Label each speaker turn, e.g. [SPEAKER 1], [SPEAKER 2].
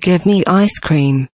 [SPEAKER 1] Give me ice cream.